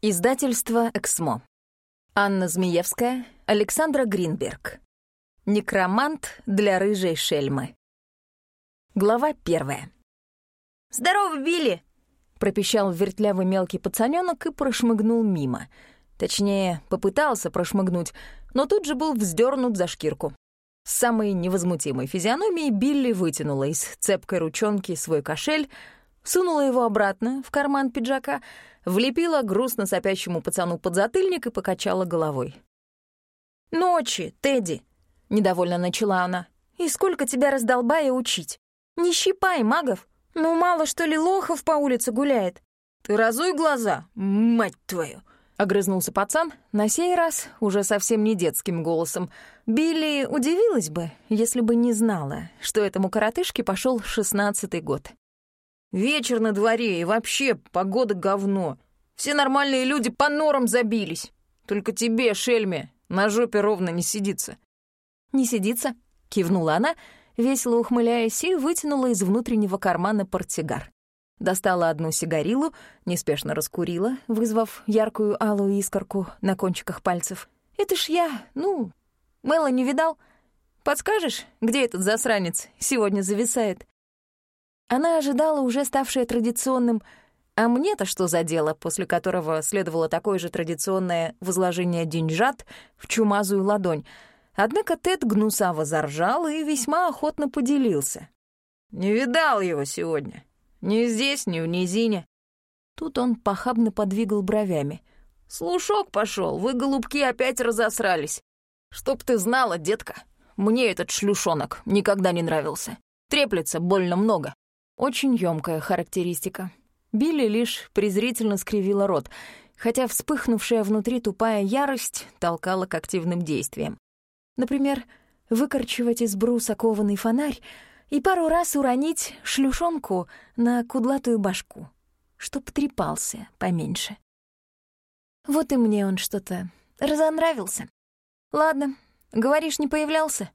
Издательство «Эксмо». Анна Змеевская, Александра Гринберг. Некромант для рыжей шельмы. Глава первая. «Здорово, Билли!» — пропищал вертлявый мелкий пацанёнок и прошмыгнул мимо. Точнее, попытался прошмыгнуть, но тут же был вздернут за шкирку. С самой невозмутимой физиономией Билли вытянула из цепкой ручонки свой кошель, сунула его обратно в карман пиджака — влепила грустно сопящему пацану подзатыльник и покачала головой. «Ночи, Тедди!» — недовольно начала она. «И сколько тебя раздолбая учить? Не щипай магов! Ну, мало что ли лохов по улице гуляет?» «Ты разуй глаза, мать твою!» — огрызнулся пацан, на сей раз уже совсем не детским голосом. Билли удивилась бы, если бы не знала, что этому коротышке пошел шестнадцатый год. Вечер на дворе, и вообще погода говно. Все нормальные люди по норам забились. Только тебе, шельме, на жопе ровно не сидится». «Не сидится?» — кивнула она, весело ухмыляясь, и вытянула из внутреннего кармана портсигар. Достала одну сигарилу, неспешно раскурила, вызвав яркую алую искорку на кончиках пальцев. «Это ж я, ну, Мэла не видал? Подскажешь, где этот засранец сегодня зависает?» Она ожидала уже ставшее традиционным «А мне-то что за дело?», после которого следовало такое же традиционное возложение деньжат в чумазую ладонь. Однако Тед гнусаво заржал и весьма охотно поделился. «Не видал его сегодня. Ни здесь, ни в низине». Тут он похабно подвигал бровями. «Слушок пошел, вы, голубки, опять разосрались. Чтоб ты знала, детка, мне этот шлюшонок никогда не нравился. Треплется больно много. Очень ёмкая характеристика. Билли лишь презрительно скривила рот, хотя вспыхнувшая внутри тупая ярость толкала к активным действиям. Например, выкорчевать из бруса кованый фонарь и пару раз уронить шлюшонку на кудлатую башку, чтоб трепался поменьше. Вот и мне он что-то разонравился. Ладно, говоришь, не появлялся?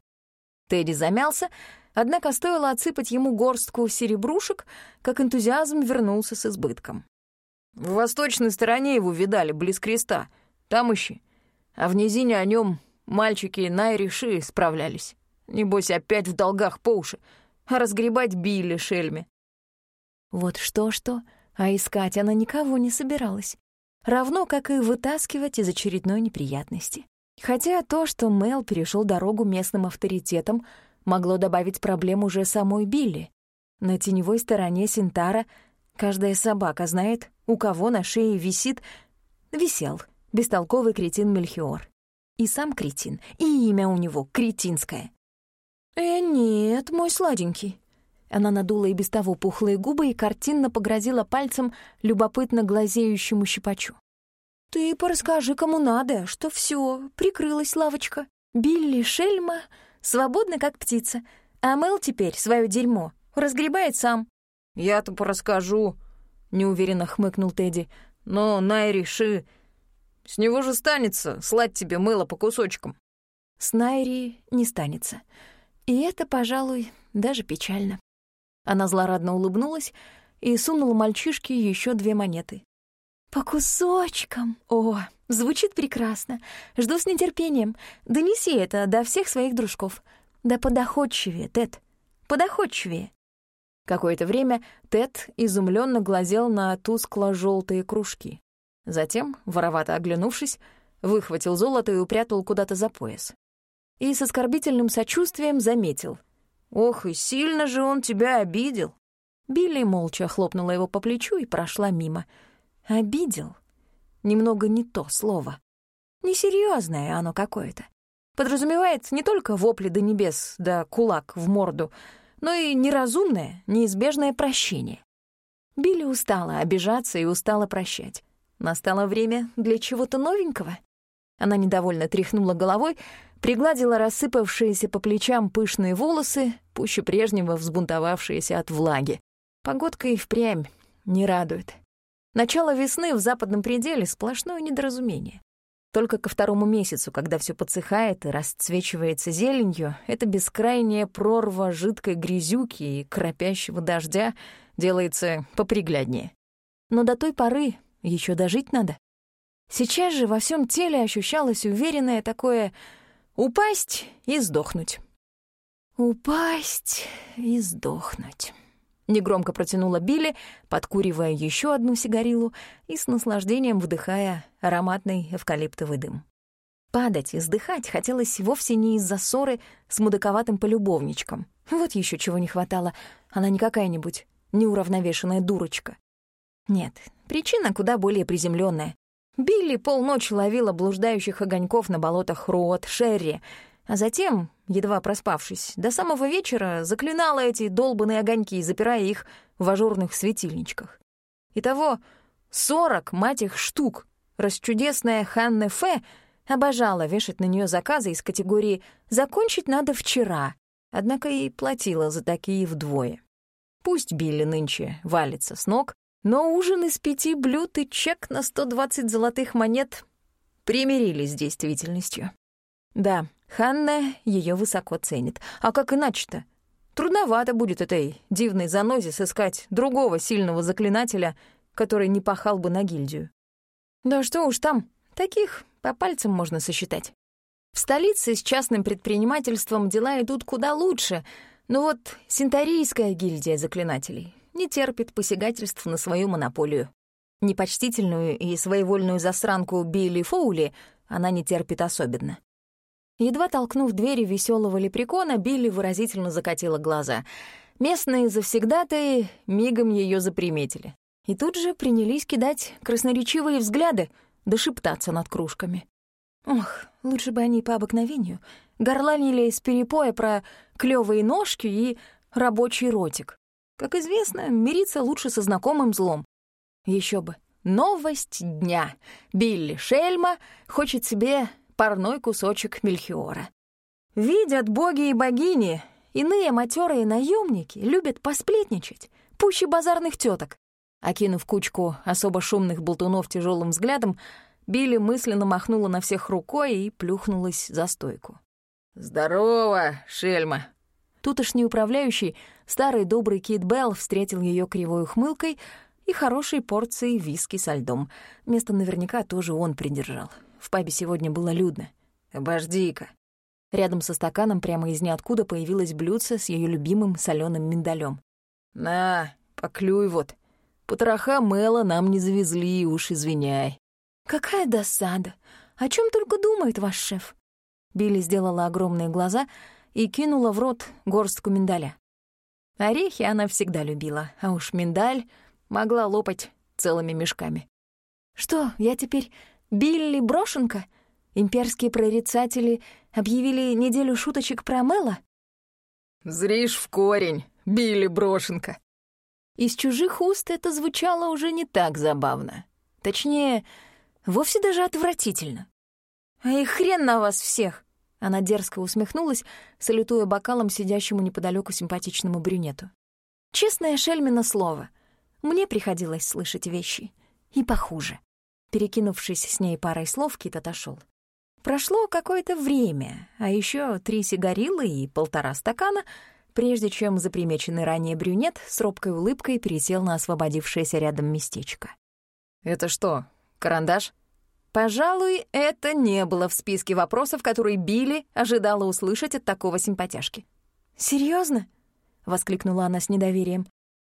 Тедди замялся, Однако стоило отсыпать ему горстку серебрушек, как энтузиазм вернулся с избытком. «В восточной стороне его видали, близ креста. Там ищи. А в низине о нем мальчики Найриши справлялись. Небось, опять в долгах по уши. А разгребать били шельме». Вот что-что, а искать она никого не собиралась. Равно, как и вытаскивать из очередной неприятности. Хотя то, что Мел перешел дорогу местным авторитетам, могло добавить проблем уже самой Билли. На теневой стороне Синтара каждая собака знает, у кого на шее висит... Висел бестолковый кретин Мельхиор. И сам кретин, и имя у него кретинское. «Э, нет, мой сладенький». Она надула и без того пухлые губы и картинно погрозила пальцем любопытно глазеющему щипачу. «Ты порасскажи, кому надо, что все прикрылась лавочка. Билли Шельма свободна, как птица. А Мэл теперь свое дерьмо разгребает сам». «Я-то порасскажу», — неуверенно хмыкнул Тедди. «Но Найри Ши... С него же станется слать тебе мыло по кусочкам». С Найри не станется. И это, пожалуй, даже печально. Она злорадно улыбнулась и сунула мальчишке еще две монеты. «По кусочкам! О, звучит прекрасно. Жду с нетерпением. Донеси это до всех своих дружков. Да подоходчивее, Тед, подоходчивее». Какое-то время Тед изумленно глазел на тускло желтые кружки. Затем, воровато оглянувшись, выхватил золото и упрятал куда-то за пояс. И с оскорбительным сочувствием заметил. «Ох, и сильно же он тебя обидел!» Билли молча хлопнула его по плечу и прошла мимо — Обидел? Немного не то слово. Несерьезное оно какое-то. Подразумевает не только вопли до небес, да кулак в морду, но и неразумное, неизбежное прощение. Билли устала обижаться и устала прощать. Настало время для чего-то новенького. Она недовольно тряхнула головой, пригладила рассыпавшиеся по плечам пышные волосы, пуще прежнего взбунтовавшиеся от влаги. Погодка и впрямь не радует. Начало весны в западном пределе — сплошное недоразумение. Только ко второму месяцу, когда все подсыхает и расцвечивается зеленью, эта бескрайняя прорва жидкой грязюки и кропящего дождя делается попригляднее. Но до той поры еще дожить надо. Сейчас же во всем теле ощущалось уверенное такое «упасть и сдохнуть». «Упасть и сдохнуть». Негромко протянула Билли, подкуривая еще одну сигарилу и с наслаждением вдыхая ароматный эвкалиптовый дым. Падать и сдыхать хотелось вовсе не из-за ссоры с мудаковатым полюбовничком. Вот еще чего не хватало. Она не какая-нибудь неуравновешенная дурочка. Нет, причина куда более приземленная. Билли полночи ловила блуждающих огоньков на болотах Рот, Шерри, а затем, едва проспавшись, до самого вечера заклинала эти долбанные огоньки, запирая их в ажурных светильничках. Итого сорок, мать их, штук. Расчудесная Ханне Фе обожала вешать на нее заказы из категории «закончить надо вчера», однако и платила за такие вдвое. Пусть Билли нынче валится с ног, но ужин из пяти блюд и чек на 120 золотых монет примирились с действительностью. Да, Ханна ее высоко ценит. А как иначе-то? Трудновато будет этой дивной занозе сыскать другого сильного заклинателя, который не пахал бы на гильдию. Да что уж там, таких по пальцам можно сосчитать. В столице с частным предпринимательством дела идут куда лучше, но вот Синтарийская гильдия заклинателей не терпит посягательств на свою монополию. Непочтительную и своевольную засранку Билли Фоули она не терпит особенно. Едва толкнув двери веселого лепрекона, Билли выразительно закатила глаза. Местные завсегдатые мигом ее заприметили. И тут же принялись кидать красноречивые взгляды, да шептаться над кружками. Ох, лучше бы они по обыкновению горланили из перепоя про клёвые ножки и рабочий ротик. Как известно, мириться лучше со знакомым злом. Еще бы. Новость дня. Билли Шельма хочет себе парной кусочек Мельхиора. Видят боги и богини, иные матерые наемники любят посплетничать, пуще базарных теток. Окинув кучку особо шумных болтунов тяжелым взглядом, Билли мысленно махнула на всех рукой и плюхнулась за стойку. «Здорово, шельма!» Тутошний управляющий, старый добрый Кит Белл, встретил ее кривой ухмылкой и хорошей порцией виски со льдом. Место наверняка тоже он придержал. В пабе сегодня было людно. «Обожди-ка». Рядом со стаканом прямо из ниоткуда появилось блюдце с ее любимым соленым миндалем. «На, поклюй вот. Потроха Мэла нам не завезли, уж извиняй». «Какая досада! О чем только думает ваш шеф?» Билли сделала огромные глаза и кинула в рот горстку миндаля. Орехи она всегда любила, а уж миндаль могла лопать целыми мешками. «Что, я теперь Билли Брошенка? Имперские прорицатели объявили неделю шуточек про Мэла? Зришь в корень, Билли Брошенка. Из чужих уст это звучало уже не так забавно. Точнее, вовсе даже отвратительно. «А и хрен на вас всех!» Она дерзко усмехнулась, салютуя бокалом сидящему неподалеку симпатичному брюнету. «Честное Шельмина слово. Мне приходилось слышать вещи. И похуже». Перекинувшись с ней парой слов, Кит отошел. Прошло какое-то время, а еще три сигарилы и полтора стакана, прежде чем запримеченный ранее брюнет с робкой улыбкой пересел на освободившееся рядом местечко. «Это что, карандаш?» Пожалуй, это не было в списке вопросов, которые Билли ожидала услышать от такого симпатяшки. Серьезно? воскликнула она с недоверием.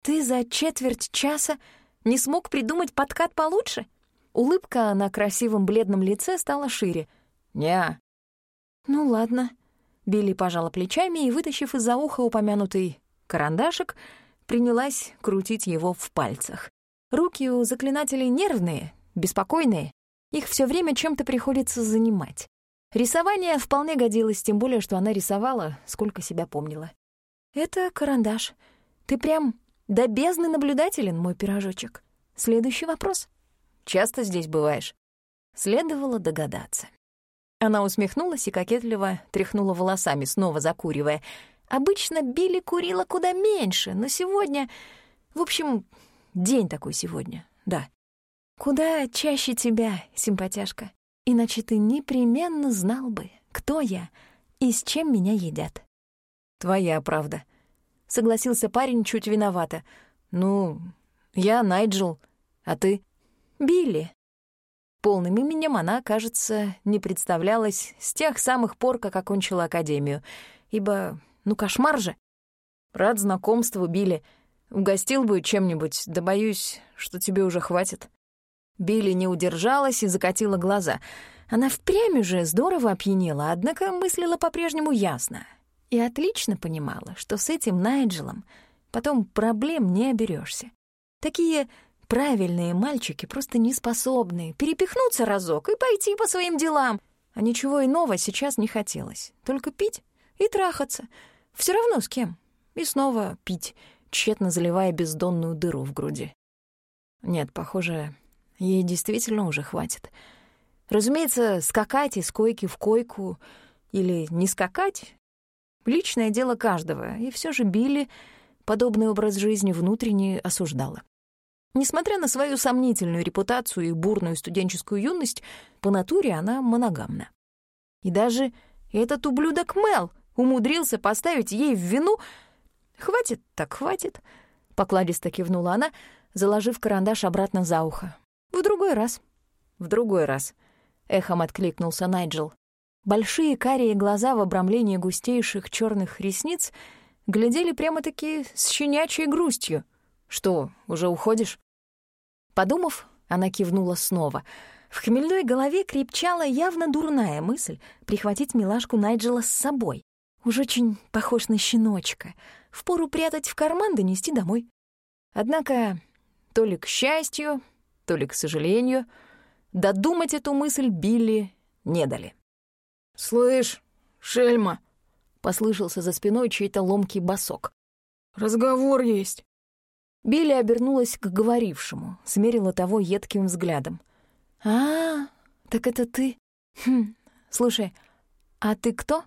«Ты за четверть часа не смог придумать подкат получше?» Улыбка на красивом бледном лице стала шире. «Не». «Ну ладно». Билли пожала плечами и, вытащив из-за уха упомянутый карандашик, принялась крутить его в пальцах. Руки у заклинателей нервные, беспокойные. Их все время чем-то приходится занимать. Рисование вполне годилось, тем более, что она рисовала, сколько себя помнила. «Это карандаш. Ты прям до бездны наблюдателен, мой пирожочек. Следующий вопрос». Часто здесь бываешь?» Следовало догадаться. Она усмехнулась и кокетливо тряхнула волосами, снова закуривая. Обычно Билли курила куда меньше, но сегодня... В общем, день такой сегодня, да. Куда чаще тебя, симпатяшка. Иначе ты непременно знал бы, кто я и с чем меня едят. Твоя правда. Согласился парень чуть виновато. Ну, я Найджел, а ты? Билли. полным именем она, кажется, не представлялась с тех самых пор, как окончила академию, ибо, ну, кошмар же. Рад знакомству, Билли. Угостил бы чем-нибудь, да боюсь, что тебе уже хватит. Билли не удержалась и закатила глаза. Она впрямь уже здорово опьянела, однако мыслила по-прежнему ясно. И отлично понимала, что с этим Найджелом потом проблем не оберешься. Такие правильные мальчики просто не способны перепихнуться разок и пойти по своим делам. А ничего иного сейчас не хотелось. Только пить и трахаться. Все равно с кем. И снова пить, тщетно заливая бездонную дыру в груди. Нет, похоже, ей действительно уже хватит. Разумеется, скакать из койки в койку или не скакать — личное дело каждого, и все же Билли подобный образ жизни внутренне осуждала. Несмотря на свою сомнительную репутацию и бурную студенческую юность, по натуре она моногамна. И даже этот ублюдок Мел умудрился поставить ей в вину... «Хватит так хватит», — покладисто кивнула она, заложив карандаш обратно за ухо. «В другой раз». «В другой раз», — эхом откликнулся Найджел. Большие карие глаза в обрамлении густейших черных ресниц глядели прямо-таки с щенячьей грустью. «Что, уже уходишь?» Подумав, она кивнула снова. В хмельной голове крепчала явно дурная мысль прихватить милашку Найджела с собой. Уж очень похож на щеночка. Впору прятать в карман да нести домой. Однако то ли к счастью, то ли к сожалению, додумать эту мысль Билли не дали. «Слышь, шельма!» — послышался за спиной чей-то ломкий босок. «Разговор есть». Билли обернулась к говорившему, смерила того едким взглядом. «А, так это ты? Хм, слушай, а ты кто?»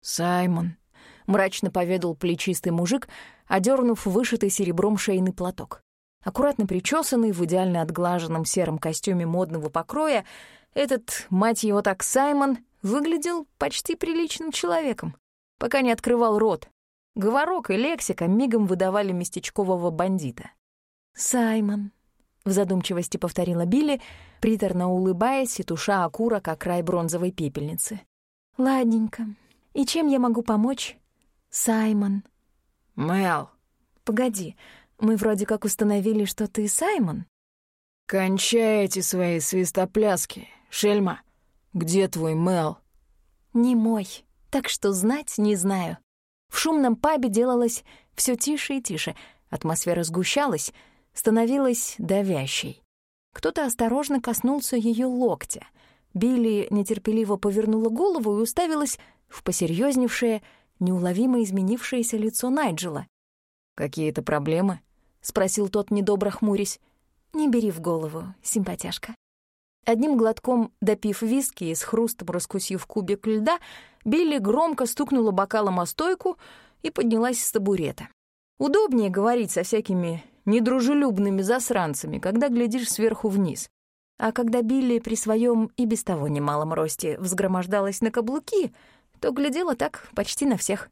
«Саймон», — мрачно поведал плечистый мужик, одернув вышитый серебром шейный платок. Аккуратно причесанный, в идеально отглаженном сером костюме модного покроя, этот, мать его так, Саймон, выглядел почти приличным человеком, пока не открывал рот, Говорок и лексика мигом выдавали местечкового бандита. «Саймон», — в задумчивости повторила Билли, приторно улыбаясь и туша окурок о край бронзовой пепельницы. «Ладненько. И чем я могу помочь?» «Саймон». «Мэл». «Погоди, мы вроде как установили, что ты Саймон». «Кончай эти свои свистопляски, шельма. Где твой Мэл?» «Не мой, так что знать не знаю». В шумном пабе делалось все тише и тише, атмосфера сгущалась, становилась давящей. Кто-то осторожно коснулся ее локтя. Билли нетерпеливо повернула голову и уставилась в посерьезневшее, неуловимо изменившееся лицо Найджела. «Какие-то проблемы?» — спросил тот, недобро хмурясь. «Не бери в голову, симпатяшка». Одним глотком допив виски и с хрустом раскусив кубик льда, Билли громко стукнула бокалом о стойку и поднялась с табурета. Удобнее говорить со всякими недружелюбными засранцами, когда глядишь сверху вниз. А когда Билли при своем и без того немалом росте взгромождалась на каблуки, то глядела так почти на всех.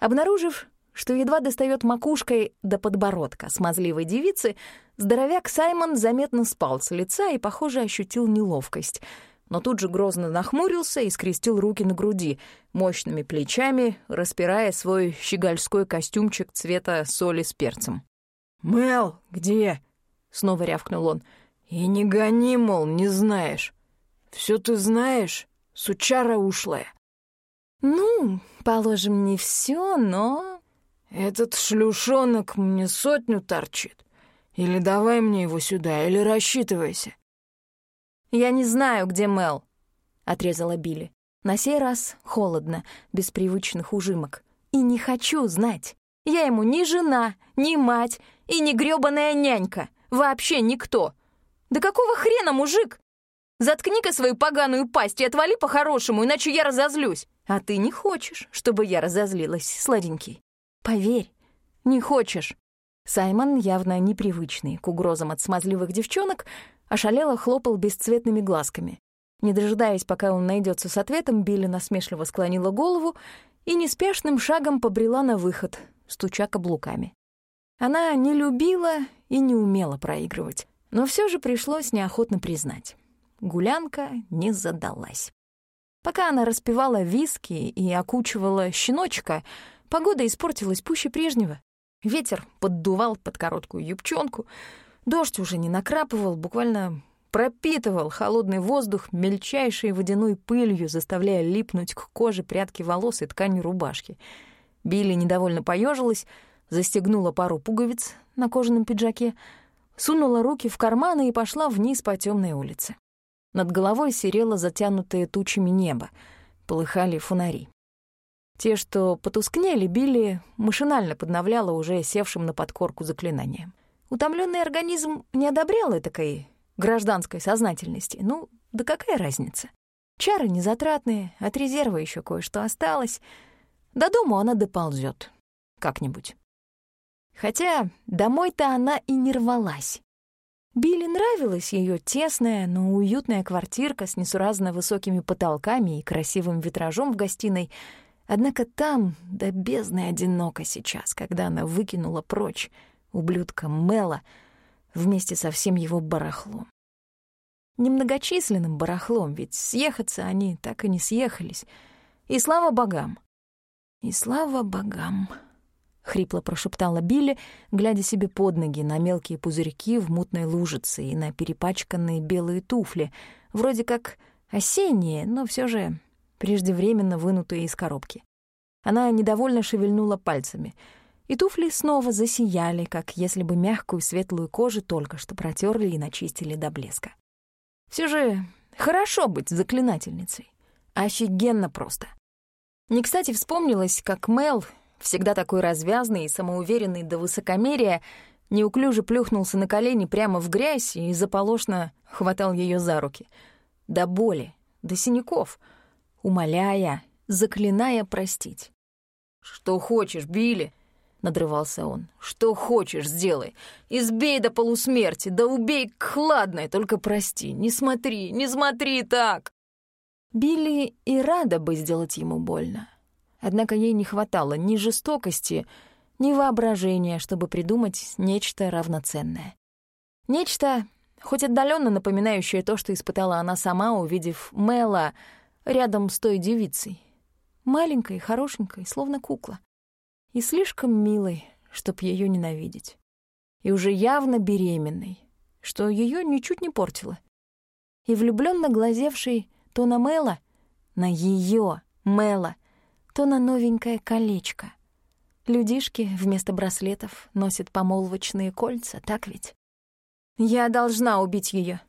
Обнаружив, что едва достает макушкой до подбородка смазливой девицы, здоровяк Саймон заметно спал с лица и, похоже, ощутил неловкость — но тут же грозно нахмурился и скрестил руки на груди, мощными плечами, распирая свой щегольской костюмчик цвета соли с перцем. «Мел, где?» — снова рявкнул он. «И не гони, мол, не знаешь. Все ты знаешь, сучара ушлая». «Ну, положим, не все, но...» «Этот шлюшонок мне сотню торчит. Или давай мне его сюда, или рассчитывайся. «Я не знаю, где Мел», — отрезала Билли. На сей раз холодно, без привычных ужимок. «И не хочу знать. Я ему ни жена, ни мать и ни грёбаная нянька. Вообще никто. Да какого хрена, мужик? Заткни-ка свою поганую пасть и отвали по-хорошему, иначе я разозлюсь. А ты не хочешь, чтобы я разозлилась, сладенький. Поверь, не хочешь. Саймон, явно непривычный к угрозам от смазливых девчонок, ошалело хлопал бесцветными глазками. Не дожидаясь, пока он найдется с ответом, Билли насмешливо склонила голову и неспешным шагом побрела на выход, стуча каблуками. Она не любила и не умела проигрывать, но все же пришлось неохотно признать. гулянка не задалась. Пока она распевала виски и окучивала щеночка, погода испортилась пуще прежнего. Ветер поддувал под короткую юбчонку, дождь уже не накрапывал, буквально пропитывал холодный воздух мельчайшей водяной пылью, заставляя липнуть к коже прядки волос и ткани рубашки. Билли недовольно поежилась, застегнула пару пуговиц на кожаном пиджаке, сунула руки в карманы и пошла вниз по темной улице. Над головой серело затянутое тучами небо, полыхали фонари. Те, что потускнели, били, машинально подновляла уже севшим на подкорку заклинанием. Утомленный организм не одобрял этакой гражданской сознательности. Ну, да какая разница? Чары незатратные, от резерва еще кое-что осталось. До дома она доползет как-нибудь. Хотя домой-то она и не рвалась. Билли нравилась ее тесная, но уютная квартирка с несуразно высокими потолками и красивым витражом в гостиной. Однако там до бездны одиноко сейчас, когда она выкинула прочь ублюдка Мела вместе со всем его барахлом. Немногочисленным барахлом, ведь съехаться они так и не съехались. И слава богам! И слава богам! — хрипло прошептала Билли, глядя себе под ноги на мелкие пузырьки в мутной лужице и на перепачканные белые туфли, вроде как осенние, но все же преждевременно вынутые из коробки. Она недовольно шевельнула пальцами, и туфли снова засияли, как если бы мягкую светлую кожу только что протерли и начистили до блеска. Все же хорошо быть заклинательницей. Офигенно просто. Не кстати вспомнилось, как Мел всегда такой развязный и самоуверенный до высокомерия, неуклюже плюхнулся на колени прямо в грязь и заполошно хватал ее за руки. До боли, до синяков, умоляя, заклиная простить. «Что хочешь, Билли?» — надрывался он. «Что хочешь, сделай. Избей до полусмерти, да убей хладной, только прости. Не смотри, не смотри так!» Билли и рада бы сделать ему больно. Однако ей не хватало ни жестокости, ни воображения, чтобы придумать нечто равноценное. Нечто, хоть отдаленно напоминающее то, что испытала она сама, увидев Мэла рядом с той девицей. Маленькой, хорошенькой, словно кукла. И слишком милой, чтоб ее ненавидеть. И уже явно беременной, что ее ничуть не портило. И влюбленно глазевший то на Мэла, на ее Мэла, то на новенькое колечко. Людишки вместо браслетов носят помолвочные кольца, так ведь? «Я должна убить ее,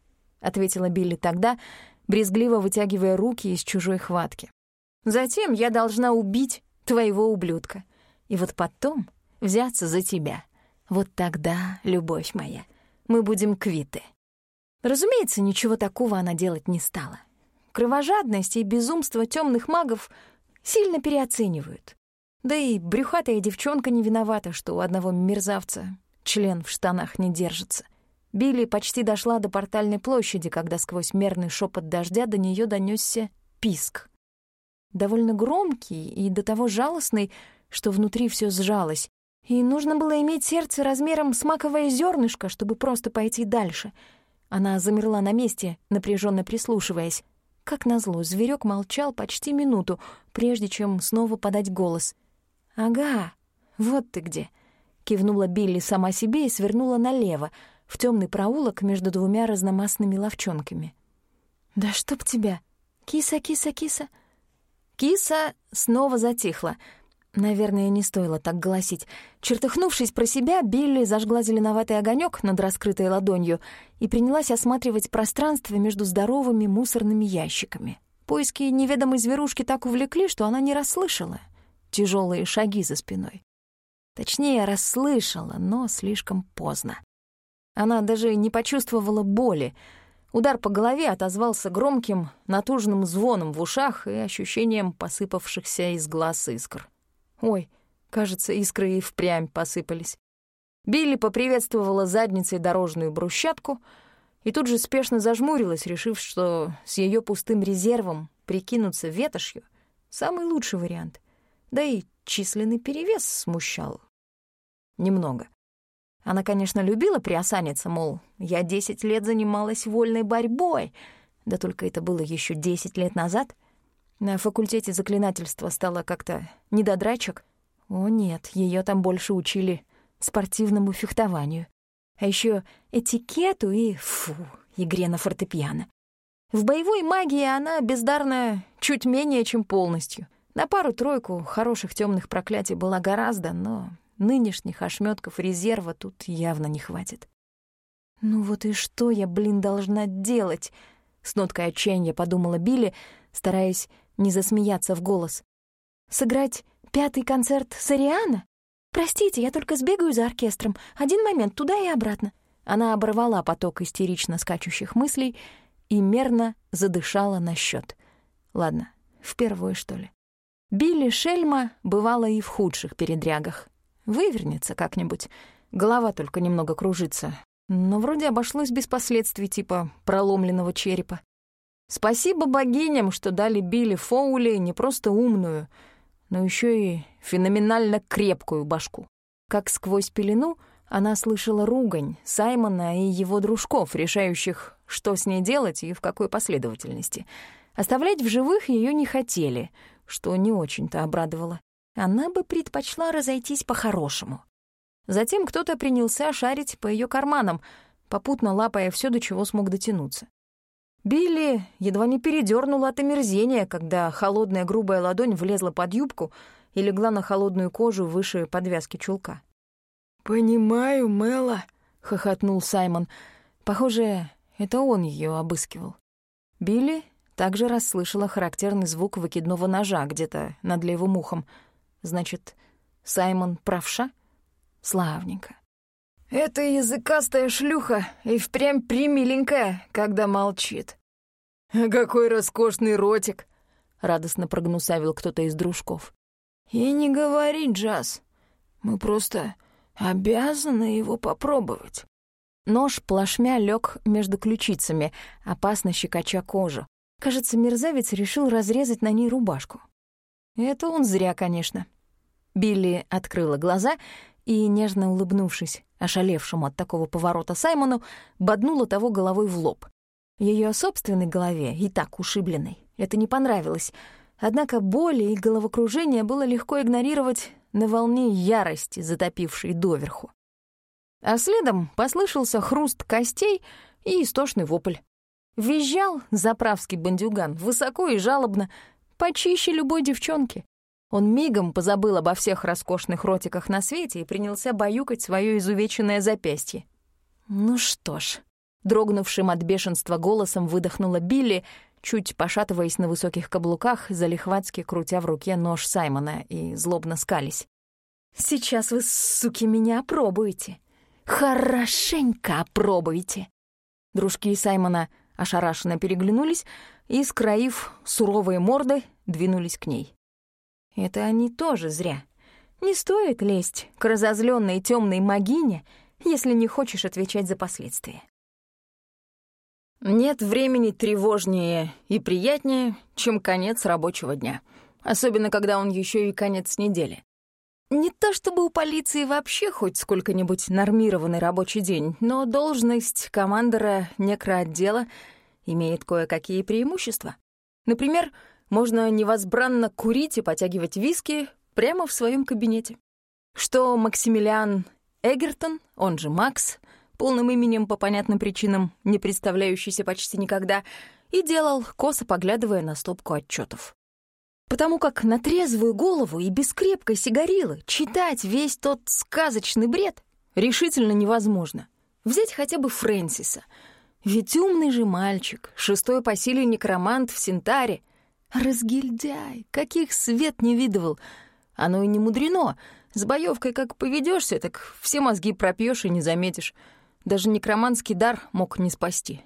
ответила Билли тогда, брезгливо вытягивая руки из чужой хватки. «Затем я должна убить твоего ублюдка. И вот потом взяться за тебя. Вот тогда, любовь моя, мы будем квиты». Разумеется, ничего такого она делать не стала. Кровожадность и безумство темных магов сильно переоценивают. Да и брюхатая девчонка не виновата, что у одного мерзавца член в штанах не держится. Билли почти дошла до портальной площади, когда сквозь мерный шепот дождя до нее донесся писк. Довольно громкий и до того жалостный, что внутри все сжалось, и нужно было иметь сердце размером с маковое зернышко, чтобы просто пойти дальше. Она замерла на месте, напряженно прислушиваясь. Как назло, зверек молчал почти минуту, прежде чем снова подать голос. «Ага, вот ты где!» — кивнула Билли сама себе и свернула налево, в темный проулок между двумя разномастными ловчонками. «Да чтоб тебя! Киса, киса, киса!» Киса снова затихла — Наверное, не стоило так голосить. Чертыхнувшись про себя, Билли зажгла зеленоватый огонек над раскрытой ладонью и принялась осматривать пространство между здоровыми мусорными ящиками. Поиски неведомой зверушки так увлекли, что она не расслышала тяжелые шаги за спиной. Точнее, расслышала, но слишком поздно. Она даже не почувствовала боли. Удар по голове отозвался громким, натужным звоном в ушах и ощущением посыпавшихся из глаз искр. Ой, кажется, искры и впрямь посыпались. Билли поприветствовала задницей дорожную брусчатку и тут же спешно зажмурилась, решив, что с ее пустым резервом прикинуться ветошью — самый лучший вариант. Да и численный перевес смущал. Немного. Она, конечно, любила приосаниться, мол, я десять лет занималась вольной борьбой, Да только это было еще десять лет назад. На факультете заклинательства стало как-то не до драчек. О нет, ее там больше учили спортивному фехтованию. А еще этикету и, фу, игре на фортепиано. В боевой магии она бездарная чуть менее, чем полностью. На пару-тройку хороших темных проклятий была гораздо, но нынешних ошметков резерва тут явно не хватит. «Ну вот и что я, блин, должна делать?» С ноткой отчаяния подумала Билли, стараясь не засмеяться в голос. «Сыграть пятый концерт Сариана? Простите, я только сбегаю за оркестром. Один момент, туда и обратно». Она оборвала поток истерично скачущих мыслей и мерно задышала на счет. Ладно, в первую, что ли. Билли Шельма бывала и в худших передрягах. Вывернется как-нибудь. Голова только немного кружится. Но вроде обошлось без последствий типа проломленного черепа. Спасибо богиням, что дали Билли Фоули не просто умную, но еще и феноменально крепкую башку. Как сквозь пелену она слышала ругань Саймона и его дружков, решающих, что с ней делать и в какой последовательности. Оставлять в живых ее не хотели — что не очень-то обрадовало. Она бы предпочла разойтись по-хорошему. Затем кто-то принялся шарить по ее карманам, попутно лапая все, до чего смог дотянуться. Билли едва не передернула от омерзения, когда холодная грубая ладонь влезла под юбку и легла на холодную кожу выше подвязки чулка. «Понимаю, Мэла», — хохотнул Саймон. Похоже, это он ее обыскивал. Билли также расслышала характерный звук выкидного ножа где-то над левым ухом. Значит, Саймон правша? Славненько. «Эта языкастая шлюха и впрямь примиленькая, когда молчит». «Какой роскошный ротик!» — радостно прогнусавил кто-то из дружков. «И не говори, Джаз, мы просто обязаны его попробовать». Нож плашмя лег между ключицами, опасно щекоча кожу. Кажется, мерзавец решил разрезать на ней рубашку. Это он зря, конечно. Билли открыла глаза и, нежно улыбнувшись, ошалевшему от такого поворота Саймону, боднула того головой в лоб. Ее собственной голове, и так ушибленной, это не понравилось, однако боли и головокружение было легко игнорировать на волне ярости, затопившей доверху. А следом послышался хруст костей и истошный вопль. Визжал заправский бандюган высоко и жалобно, почище любой девчонки. Он мигом позабыл обо всех роскошных ротиках на свете и принялся баюкать свое изувеченное запястье. Ну что ж, дрогнувшим от бешенства голосом выдохнула Билли, чуть пошатываясь на высоких каблуках, залихватски крутя в руке нож Саймона и злобно скались. «Сейчас вы, суки, меня опробуете. Хорошенько опробуете». Дружки Саймона — ошарашенно переглянулись и, скроив суровые морды, двинулись к ней. Это они тоже зря. Не стоит лезть к разозленной темной могине, если не хочешь отвечать за последствия. Нет времени тревожнее и приятнее, чем конец рабочего дня, особенно когда он еще и конец недели. Не то чтобы у полиции вообще хоть сколько-нибудь нормированный рабочий день, но должность командора некроотдела имеет кое-какие преимущества. Например, можно невозбранно курить и потягивать виски прямо в своем кабинете. Что Максимилиан Эгертон, он же Макс, полным именем по понятным причинам, не представляющийся почти никогда, и делал, косо поглядывая на стопку отчетов потому как на трезвую голову и без крепкой сигарилы читать весь тот сказочный бред решительно невозможно. Взять хотя бы Фрэнсиса. Ведь умный же мальчик, шестой по силе некромант в Синтаре. Разгильдяй, каких свет не видывал. Оно и не мудрено. С боевкой как поведешься, так все мозги пропьешь и не заметишь. Даже некроманский дар мог не спасти.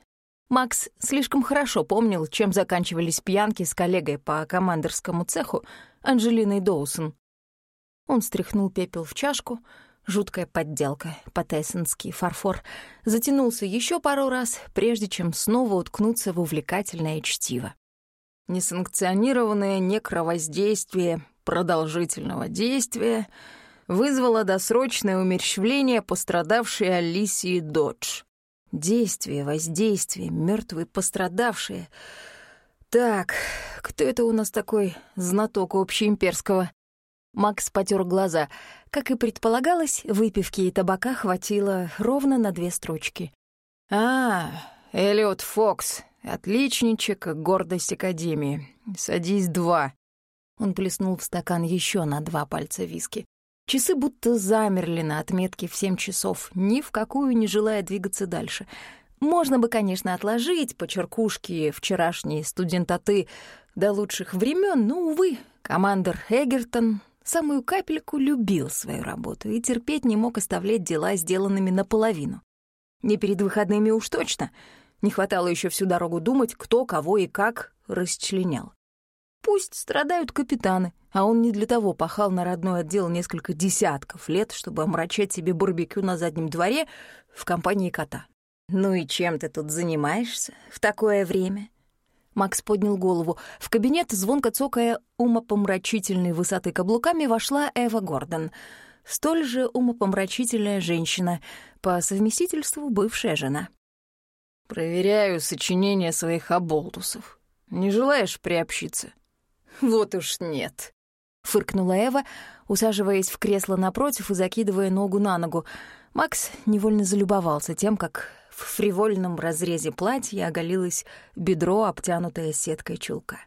Макс слишком хорошо помнил, чем заканчивались пьянки с коллегой по командорскому цеху Анжелиной Доусон. Он стряхнул пепел в чашку, жуткая подделка, потессенский фарфор, затянулся еще пару раз, прежде чем снова уткнуться в увлекательное чтиво. Несанкционированное некровоздействие продолжительного действия вызвало досрочное умерщвление пострадавшей Алисии Додж. Действие, воздействие, мертвые пострадавшие. Так, кто это у нас такой знаток общеимперского? Макс потер глаза. Как и предполагалось, выпивки и табака хватило ровно на две строчки. «А, Эллиот Фокс, отличничек, гордость Академии. Садись два». Он плеснул в стакан еще на два пальца виски. Часы будто замерли на отметке в семь часов, ни в какую не желая двигаться дальше. Можно бы, конечно, отложить по черкушке вчерашние студентаты до лучших времен, но, увы, командор Эгертон самую капельку любил свою работу и терпеть не мог оставлять дела сделанными наполовину. Не перед выходными уж точно. Не хватало еще всю дорогу думать, кто, кого и как расчленял. Пусть страдают капитаны, а он не для того пахал на родной отдел несколько десятков лет, чтобы омрачать себе барбекю на заднем дворе в компании кота. «Ну и чем ты тут занимаешься в такое время?» Макс поднял голову. В кабинет, звонко цокая умопомрачительной высоты каблуками, вошла Эва Гордон. Столь же умопомрачительная женщина, по совместительству бывшая жена. «Проверяю сочинение своих оболтусов. Не желаешь приобщиться?» «Вот уж нет», — фыркнула Эва, усаживаясь в кресло напротив и закидывая ногу на ногу. Макс невольно залюбовался тем, как в фривольном разрезе платья оголилось бедро, обтянутое сеткой чулка.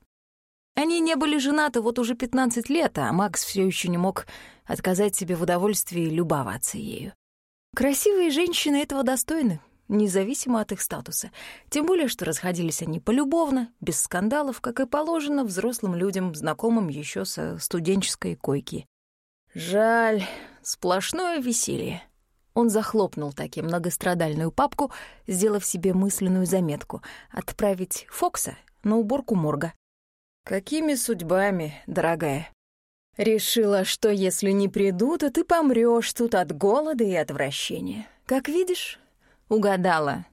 Они не были женаты вот уже 15 лет, а Макс все еще не мог отказать себе в удовольствии любоваться ею. Красивые женщины этого достойны, независимо от их статуса. Тем более, что расходились они полюбовно, без скандалов, как и положено взрослым людям, знакомым еще со студенческой койки. Жаль, сплошное веселье. Он захлопнул таки многострадальную папку, сделав себе мысленную заметку — отправить Фокса на уборку морга. «Какими судьбами, дорогая?» «Решила, что если не приду, то ты помрёшь тут от голода и отвращения. Как видишь, «Угадала».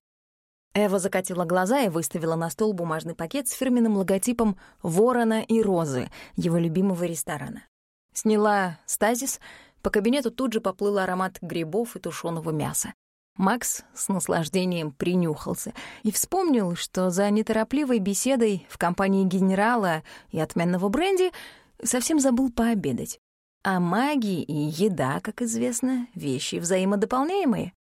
Эва закатила глаза и выставила на стол бумажный пакет с фирменным логотипом «Ворона и розы» его любимого ресторана. Сняла стазис, по кабинету тут же поплыл аромат грибов и тушеного мяса. Макс с наслаждением принюхался и вспомнил, что за неторопливой беседой в компании генерала и отменного бренди совсем забыл пообедать. А магия и еда, как известно, вещи взаимодополняемые.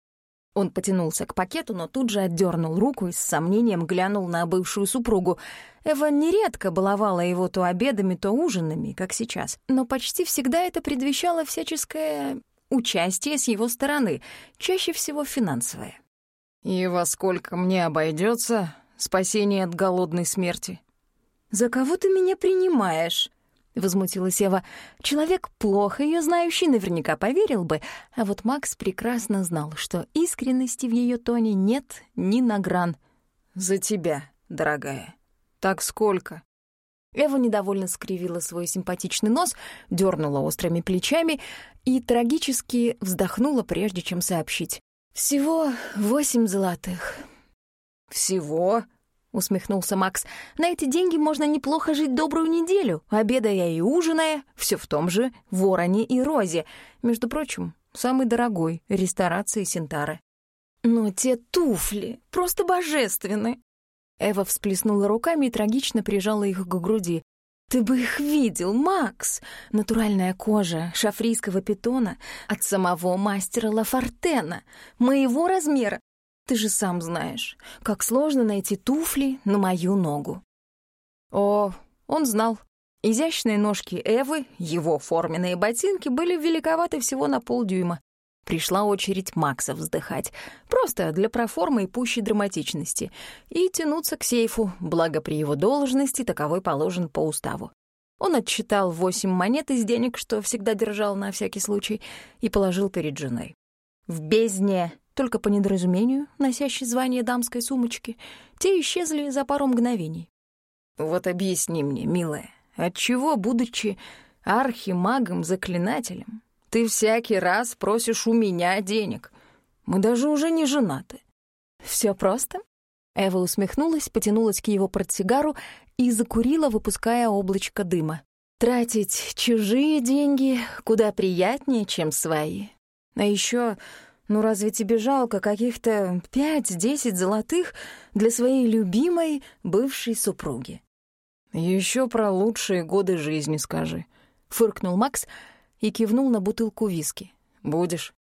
Он потянулся к пакету, но тут же отдернул руку и с сомнением глянул на бывшую супругу. Эва нередко баловала его то обедами, то ужинами, как сейчас. Но почти всегда это предвещало всяческое участие с его стороны, чаще всего финансовое. «И во сколько мне обойдется спасение от голодной смерти?» «За кого ты меня принимаешь?» — возмутилась Ева. «Человек, плохо ее знающий, наверняка поверил бы, а вот Макс прекрасно знал, что искренности в ее тоне нет ни на гран. За тебя, дорогая. Так сколько?» Эва недовольно скривила свой симпатичный нос, дернула острыми плечами и трагически вздохнула, прежде чем сообщить. «Всего восемь золотых». «Всего?» Усмехнулся Макс. «На эти деньги можно неплохо жить добрую неделю, обедая и ужиная, все в том же Вороне и Розе. Между прочим, самый дорогой ресторации Синтары». «Но те туфли просто божественны!» Эва всплеснула руками и трагично прижала их к груди. «Ты бы их видел, Макс! Натуральная кожа шафрийского питона от самого мастера Лафортена, моего размера, ты же сам знаешь, как сложно найти туфли на мою ногу». О, он знал. Изящные ножки Эвы, его форменные ботинки, были великоваты всего на полдюйма. Пришла очередь Макса вздыхать, просто для проформы и пущей драматичности, и тянуться к сейфу, благо при его должности таковой положен по уставу. Он отсчитал восемь монет из денег, что всегда держал на всякий случай, и положил перед женой. В бездне только по недоразумению, носящий звание дамской сумочки, те исчезли за пару мгновений. «Вот объясни мне, милая, отчего, будучи архимагом-заклинателем, ты всякий раз просишь у меня денег? Мы даже уже не женаты». Все просто?» Эва усмехнулась, потянулась к его портсигару и закурила, выпуская облачко дыма. «Тратить чужие деньги куда приятнее, чем свои. А еще Ну разве тебе жалко каких-то пять-десять золотых для своей любимой бывшей супруги? Еще про лучшие годы жизни скажи», — фыркнул Макс и кивнул на бутылку виски. «Будешь?»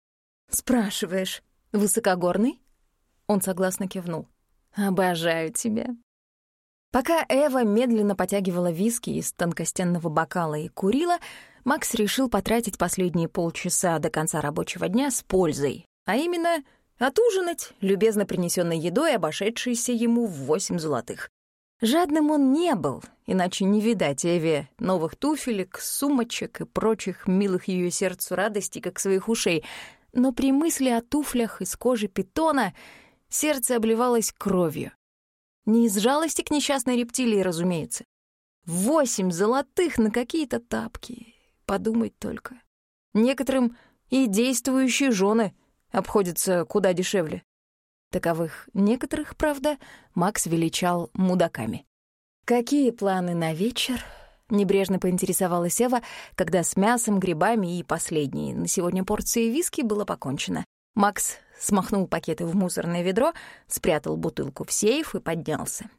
«Спрашиваешь, высокогорный?» Он согласно кивнул. «Обожаю тебя». Пока Эва медленно потягивала виски из тонкостенного бокала и курила, Макс решил потратить последние полчаса до конца рабочего дня с пользой, а именно отужинать любезно принесенной едой, обошедшейся ему в восемь золотых. Жадным он не был, иначе не видать Эве новых туфелек, сумочек и прочих милых ее сердцу радостей, как своих ушей. Но при мысли о туфлях из кожи питона сердце обливалось кровью. Не из жалости к несчастной рептилии, разумеется. Восемь золотых на какие-то тапки. Подумать только. Некоторым и действующие жены обходятся куда дешевле. Таковых некоторых, правда, Макс величал мудаками. «Какие планы на вечер?» — небрежно поинтересовалась Эва, когда с мясом, грибами и последней на сегодня порции виски было покончено. Макс смахнул пакеты в мусорное ведро, спрятал бутылку в сейф и поднялся.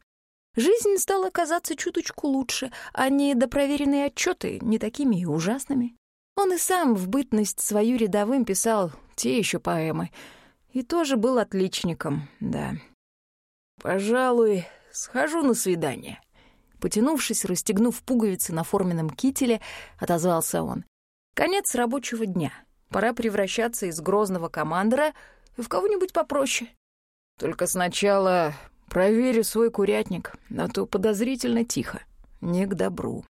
Жизнь стала казаться чуточку лучше, а недопроверенные отчеты не такими и ужасными. Он и сам в бытность свою рядовым писал те еще поэмы. И тоже был отличником, да. «Пожалуй, схожу на свидание». Потянувшись, расстегнув пуговицы на форменном кителе, отозвался он. Конец рабочего дня. Пора превращаться из грозного командора в кого-нибудь попроще. Только сначала проверю свой курятник, а то подозрительно тихо. Не к добру.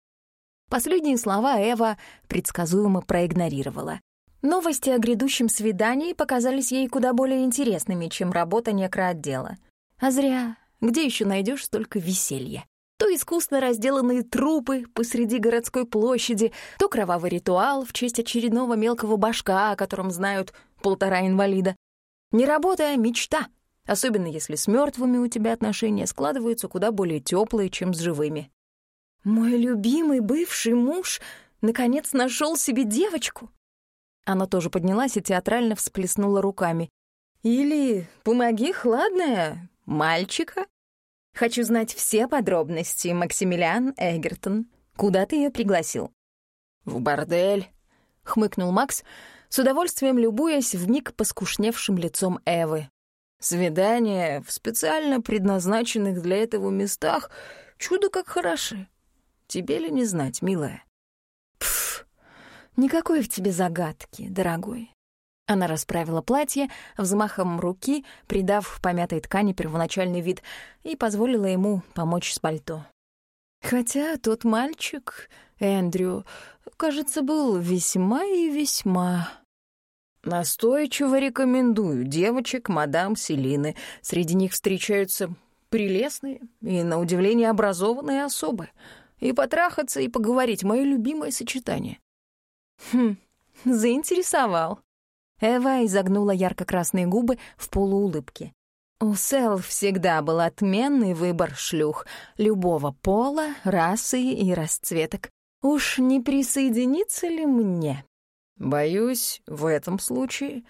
Последние слова Эва предсказуемо проигнорировала. Новости о грядущем свидании показались ей куда более интересными, чем работа некроотдела. А зря. Где еще найдешь столько веселья? То искусно разделанные трупы посреди городской площади, то кровавый ритуал в честь очередного мелкого башка, о котором знают полтора инвалида. Не работа, а мечта, особенно если с мертвыми у тебя отношения складываются куда более теплые, чем с живыми. Мой любимый бывший муж наконец нашел себе девочку. Она тоже поднялась и театрально всплеснула руками. Или помоги, хладная, мальчика. Хочу знать все подробности, Максимилиан Эгертон. Куда ты ее пригласил? В бордель, хмыкнул Макс, с удовольствием любуясь вмиг поскушневшим лицом Эвы. Свидания в специально предназначенных для этого местах чудо как хороши. Тебе ли не знать, милая? Пф, никакой в тебе загадки, дорогой. Она расправила платье взмахом руки, придав помятой ткани первоначальный вид, и позволила ему помочь с пальто. Хотя тот мальчик, Эндрю, кажется, был весьма и весьма... Настойчиво рекомендую девочек мадам Селины. Среди них встречаются прелестные и, на удивление, образованные особы — и потрахаться, и поговорить — мое любимое сочетание. Хм, заинтересовал. Эва изогнула ярко-красные губы в полуулыбке. У Сэл всегда был отменный выбор шлюх любого пола, расы и расцветок. Уж не присоединиться ли мне? Боюсь, в этом случае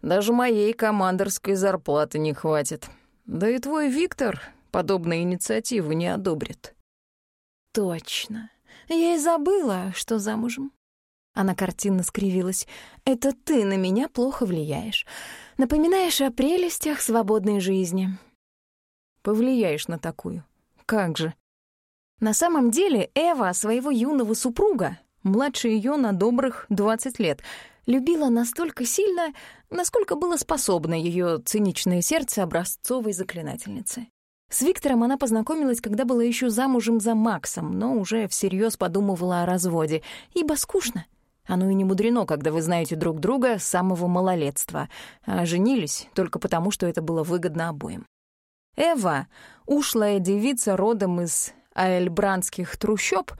даже моей командорской зарплаты не хватит. Да и твой Виктор подобные инициативы не одобрит. Точно. Я и забыла, что замужем. Она картинно скривилась. «Это ты на меня плохо влияешь. Напоминаешь о прелестях свободной жизни». «Повлияешь на такую. Как же?» На самом деле Эва своего юного супруга, младше ее на добрых 20 лет, любила настолько сильно, насколько было способно ее циничное сердце образцовой заклинательницы. С Виктором она познакомилась, когда была еще замужем за Максом, но уже всерьез подумывала о разводе, ибо скучно. Оно и не мудрено, когда вы знаете друг друга с самого малолетства, а женились только потому, что это было выгодно обоим. Эва, ушлая девица родом из аэльбранских трущоб,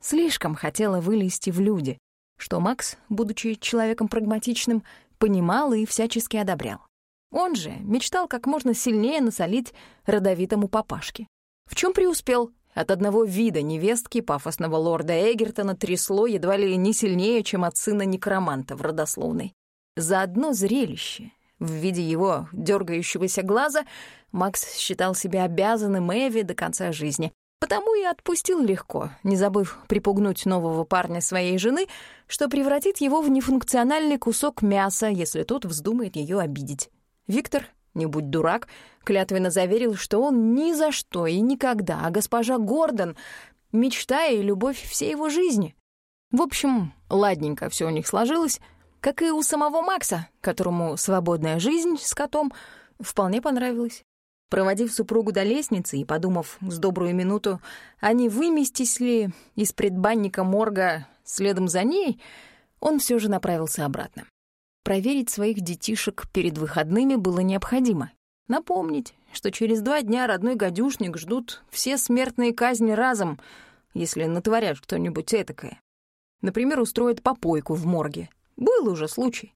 слишком хотела вылезти в люди, что Макс, будучи человеком прагматичным, понимал и всячески одобрял. Он же мечтал как можно сильнее насолить родовитому папашке. В чем преуспел? От одного вида невестки пафосного лорда Эгертона трясло едва ли не сильнее, чем от сына некроманта в родословной. За одно зрелище в виде его дергающегося глаза, Макс считал себя обязанным Эви до конца жизни. Потому и отпустил легко, не забыв припугнуть нового парня своей жены, что превратит его в нефункциональный кусок мяса, если тот вздумает ее обидеть. Виктор, не будь дурак, клятвенно заверил, что он ни за что и никогда, а госпожа Гордон — мечта и любовь всей его жизни. В общем, ладненько все у них сложилось, как и у самого Макса, которому свободная жизнь с котом вполне понравилась. Проводив супругу до лестницы и подумав с добрую минуту, а не выместись ли из предбанника морга следом за ней, он все же направился обратно. Проверить своих детишек перед выходными было необходимо. Напомнить, что через два дня родной гадюшник ждут все смертные казни разом, если натворят что-нибудь этакое. Например, устроят попойку в морге. Был уже случай.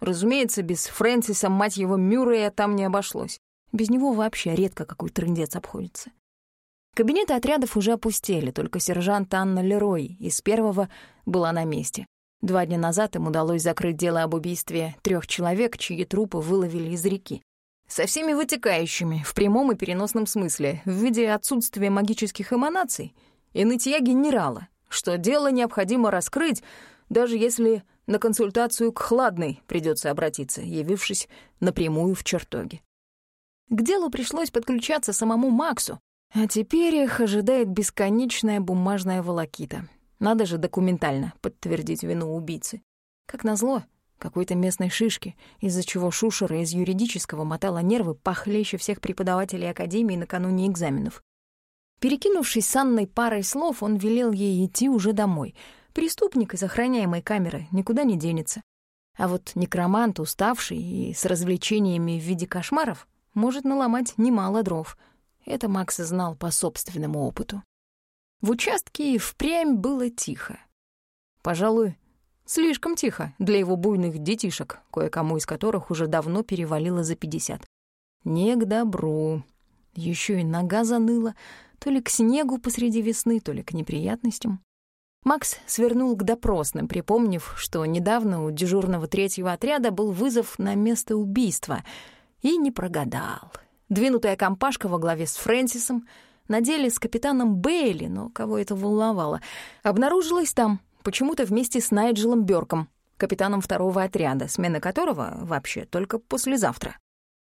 Разумеется, без Фрэнсиса, мать его, Мюррея там не обошлось. Без него вообще редко какой трындец обходится. Кабинеты отрядов уже опустели, только сержант Анна Лерой из первого была на месте. Два дня назад им удалось закрыть дело об убийстве трех человек, чьи трупы выловили из реки. Со всеми вытекающими, в прямом и переносном смысле, в виде отсутствия магических эманаций и нытья генерала, что дело необходимо раскрыть, даже если на консультацию к Хладной придется обратиться, явившись напрямую в чертоге. К делу пришлось подключаться самому Максу, а теперь их ожидает бесконечная бумажная волокита. Надо же документально подтвердить вину убийцы. Как назло, какой-то местной шишки, из-за чего Шушера из юридического мотала нервы похлеще всех преподавателей Академии накануне экзаменов. Перекинувшись с Анной парой слов, он велел ей идти уже домой. Преступник из охраняемой камеры никуда не денется. А вот некромант, уставший и с развлечениями в виде кошмаров, может наломать немало дров. Это Макс знал по собственному опыту. В участке впрямь было тихо. Пожалуй, слишком тихо для его буйных детишек, кое-кому из которых уже давно перевалило за пятьдесят. Не к добру. Еще и нога заныла, то ли к снегу посреди весны, то ли к неприятностям. Макс свернул к допросным, припомнив, что недавно у дежурного третьего отряда был вызов на место убийства — и не прогадал. Двинутая компашка во главе с Фрэнсисом, на деле с капитаном Бейли, но кого это волновало, обнаружилась там, почему-то вместе с Найджелом Бёрком, капитаном второго отряда, смена которого вообще только послезавтра.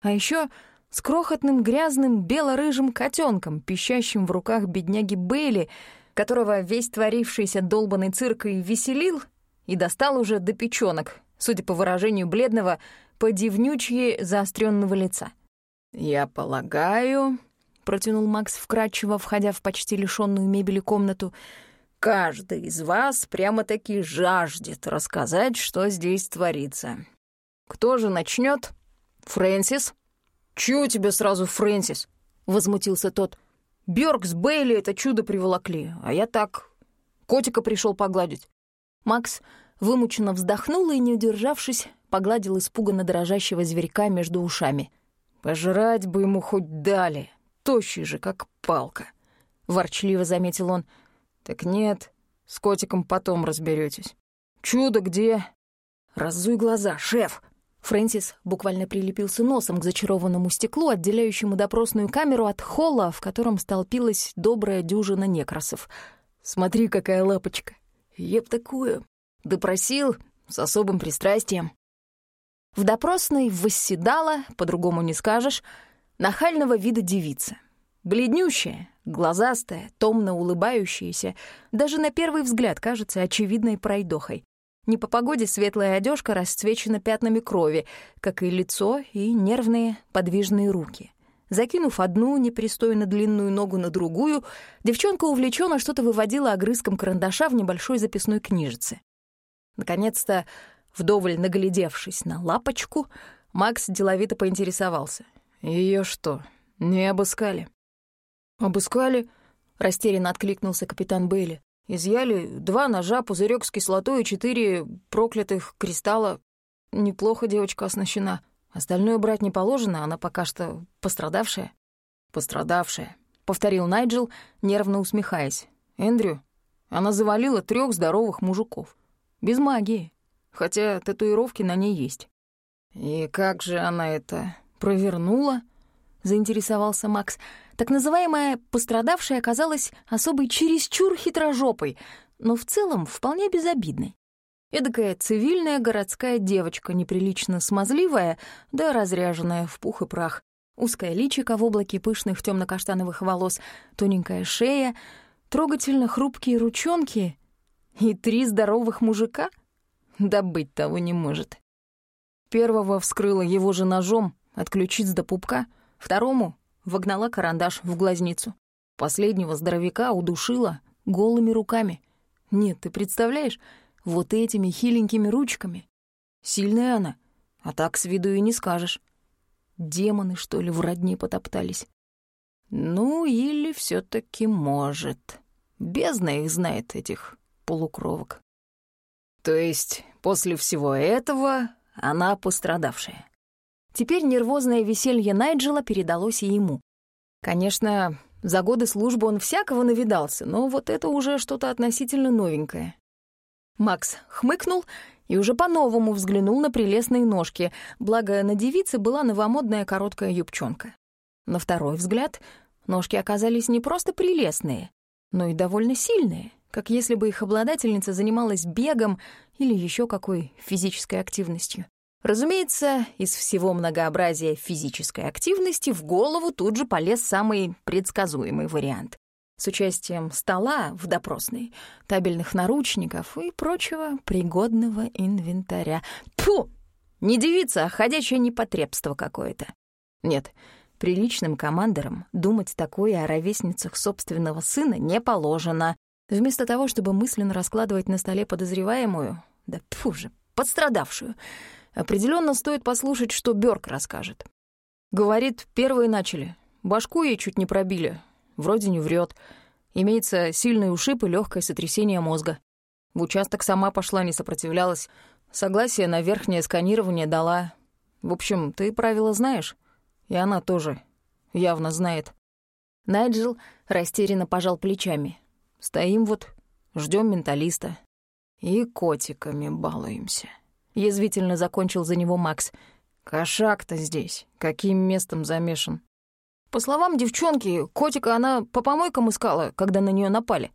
А еще с крохотным грязным бело-рыжим котенком, пищащим в руках бедняги Бейли, которого весь творившийся долбанный цирк и веселил, и достал уже до печёнок, судя по выражению бледного, по девнючье заостренного лица. «Я полагаю», — протянул Макс вкрадчиво, входя в почти лишённую мебели комнату, «каждый из вас прямо-таки жаждет рассказать, что здесь творится. Кто же начнет? Фрэнсис?» «Чего тебе сразу Фрэнсис?» — возмутился тот. «Бёрк с Бейли это чудо приволокли, а я так... Котика пришел погладить». Макс вымученно вздохнул и, не удержавшись, погладил испуганно дрожащего зверька между ушами. «Пожрать бы ему хоть дали, тощий же, как палка», — ворчливо заметил он. «Так нет, с котиком потом разберетесь. Чудо где?» «Разуй глаза, шеф!» Фрэнсис буквально прилепился носом к зачарованному стеклу, отделяющему допросную камеру от холла, в котором столпилась добрая дюжина некросов. «Смотри, какая лапочка! Я б такую! Допросил с особым пристрастием!» В допросной восседала, по-другому не скажешь, нахального вида девица. Бледнющая, глазастая, томно улыбающаяся, даже на первый взгляд кажется очевидной пройдохой. Не по погоде светлая одежка расцвечена пятнами крови, как и лицо и нервные подвижные руки. Закинув одну непристойно длинную ногу на другую, девчонка увлеченно что-то выводила огрызком карандаша в небольшой записной книжице. Наконец-то Вдоволь наглядевшись на лапочку, Макс деловито поинтересовался. Ее что, не обыскали?» «Обыскали?» — растерянно откликнулся капитан Бейли. «Изъяли два ножа, пузырек с кислотой и четыре проклятых кристалла. Неплохо девочка оснащена. Остальное брать не положено, она пока что пострадавшая». «Пострадавшая», — повторил Найджел, нервно усмехаясь. «Эндрю, она завалила трех здоровых мужиков. Без магии хотя татуировки на ней есть. «И как же она это провернула?» — заинтересовался Макс. Так называемая пострадавшая оказалась особой чересчур хитрожопой, но в целом вполне безобидной. Эдакая цивильная городская девочка, неприлично смазливая, да разряженная в пух и прах. Узкое личико в облаке пышных темно каштановых волос, тоненькая шея, трогательно хрупкие ручонки и три здоровых мужика? Да быть того не может. Первого вскрыла его же ножом от ключиц до пупка, второму вогнала карандаш в глазницу. Последнего здоровяка удушила голыми руками. Нет, ты представляешь, вот этими хиленькими ручками. Сильная она, а так с виду и не скажешь. Демоны, что ли, в родне потоптались. Ну, или все таки может. Бездна их знает, этих полукровок. То есть после всего этого она пострадавшая. Теперь нервозное веселье Найджела передалось и ему. Конечно, за годы службы он всякого навидался, но вот это уже что-то относительно новенькое. Макс хмыкнул и уже по-новому взглянул на прелестные ножки, благо на девице была новомодная короткая юбчонка. На второй взгляд ножки оказались не просто прелестные, но и довольно сильные, как если бы их обладательница занималась бегом или еще какой физической активностью. Разумеется, из всего многообразия физической активности в голову тут же полез самый предсказуемый вариант. С участием стола в допросной, табельных наручников и прочего пригодного инвентаря. Тьфу! Не девица, а ходячее непотребство какое-то. Нет, приличным командорам думать такое о ровесницах собственного сына не положено. Вместо того, чтобы мысленно раскладывать на столе подозреваемую, да тьфу же, подстрадавшую — Определенно стоит послушать, что Бёрк расскажет. Говорит, первые начали. Башку ей чуть не пробили. Вроде не врет. Имеется сильный ушиб и легкое сотрясение мозга. В участок сама пошла, не сопротивлялась. Согласие на верхнее сканирование дала. В общем, ты правила знаешь. И она тоже явно знает. Найджел растерянно пожал плечами. Стоим вот, ждем менталиста. И котиками балуемся. Язвительно закончил за него Макс. «Кошак-то здесь. Каким местом замешан?» По словам девчонки, котика она по помойкам искала, когда на нее напали.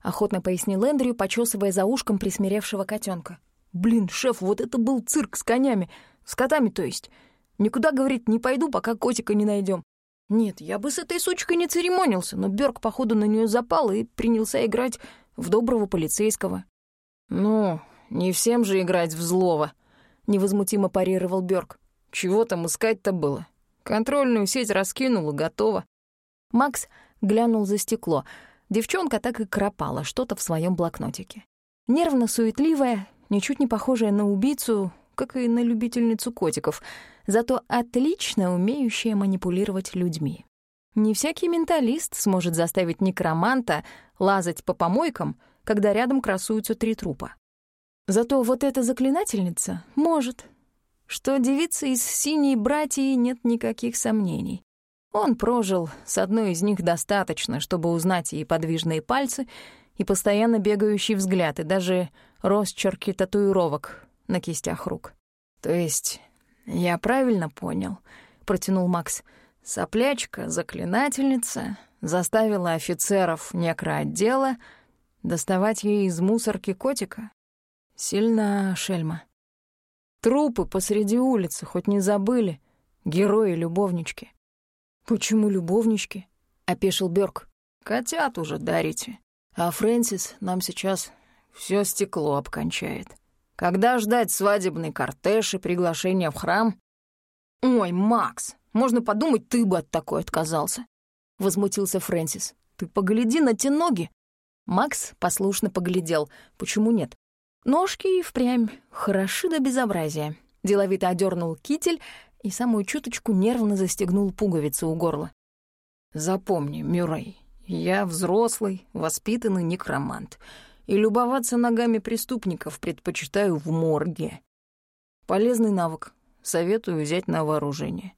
Охотно пояснил Эндрю, почесывая за ушком присмиревшего котенка. «Блин, шеф, вот это был цирк с конями. С котами, то есть. Никуда, говорит, не пойду, пока котика не найдем. Нет, я бы с этой сучкой не церемонился, но Бёрк, походу, на нее запал и принялся играть в доброго полицейского. «Ну, не всем же играть в злого», — невозмутимо парировал Бёрк. «Чего там искать-то было? Контрольную сеть раскинул и готово». Макс глянул за стекло. Девчонка так и кропала что-то в своем блокнотике. Нервно-суетливая, ничуть не похожая на убийцу, как и на любительницу котиков, зато отлично умеющая манипулировать людьми. Не всякий менталист сможет заставить некроманта лазать по помойкам, когда рядом красуются три трупа. Зато вот эта заклинательница может. Что девица из синей братьи нет никаких сомнений. Он прожил с одной из них достаточно, чтобы узнать и подвижные пальцы, и постоянно бегающий взгляд, и даже росчерки татуировок на кистях рук. «То есть я правильно понял?» — протянул Макс. «Соплячка, заклинательница, заставила офицеров некроотдела доставать ей из мусорки котика?» Сильно шельма. Трупы посреди улицы, хоть не забыли. Герои-любовнички. «Почему любовнички?» — опешил Бёрк. «Котят уже дарите. А Фрэнсис нам сейчас все стекло обкончает. Когда ждать свадебный кортеж и приглашение в храм?» «Ой, Макс, можно подумать, ты бы от такой отказался», — возмутился Фрэнсис. «Ты погляди на те ноги». Макс послушно поглядел. Почему нет? Ножки и впрямь хороши до безобразия. Деловито одернул китель и самую чуточку нервно застегнул пуговицы у горла. «Запомни, Мюррей, я взрослый, воспитанный некромант, и любоваться ногами преступников предпочитаю в морге. Полезный навык, советую взять на вооружение.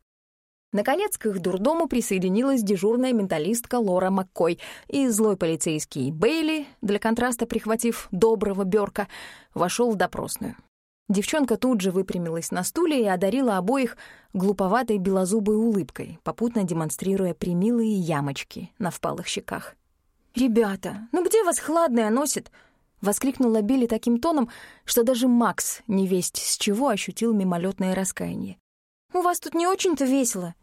Наконец, к их дурдому присоединилась дежурная менталистка Лора Маккой, и злой полицейский Бейли, для контраста прихватив доброго Бёрка, вошел в допросную. Девчонка тут же выпрямилась на стуле и одарила обоих глуповатой белозубой улыбкой, попутно демонстрируя примилые ямочки на впалых щеках. «Ребята, ну где вас хладное носит?» — воскликнула Билли таким тоном, что даже Макс, невесть с чего, ощутил мимолетное раскаяние. «У вас тут не очень-то весело.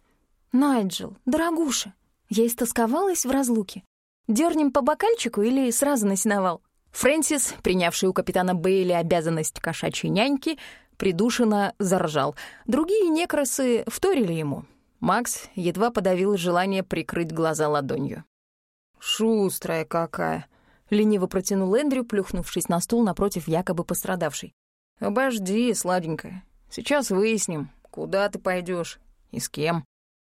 Найджел, дорогуша, я истосковалась в разлуке. Дёрнем по бокальчику или сразу на сеновал?» Фрэнсис, принявший у капитана Бейли обязанность кошачьей няньки, придушенно заржал. Другие некрасы вторили ему. Макс едва подавил желание прикрыть глаза ладонью. «Шустрая какая!» — лениво протянул Эндрю, плюхнувшись на стул напротив якобы пострадавшей. «Обожди, сладенькая. Сейчас выясним, куда ты пойдешь и с кем».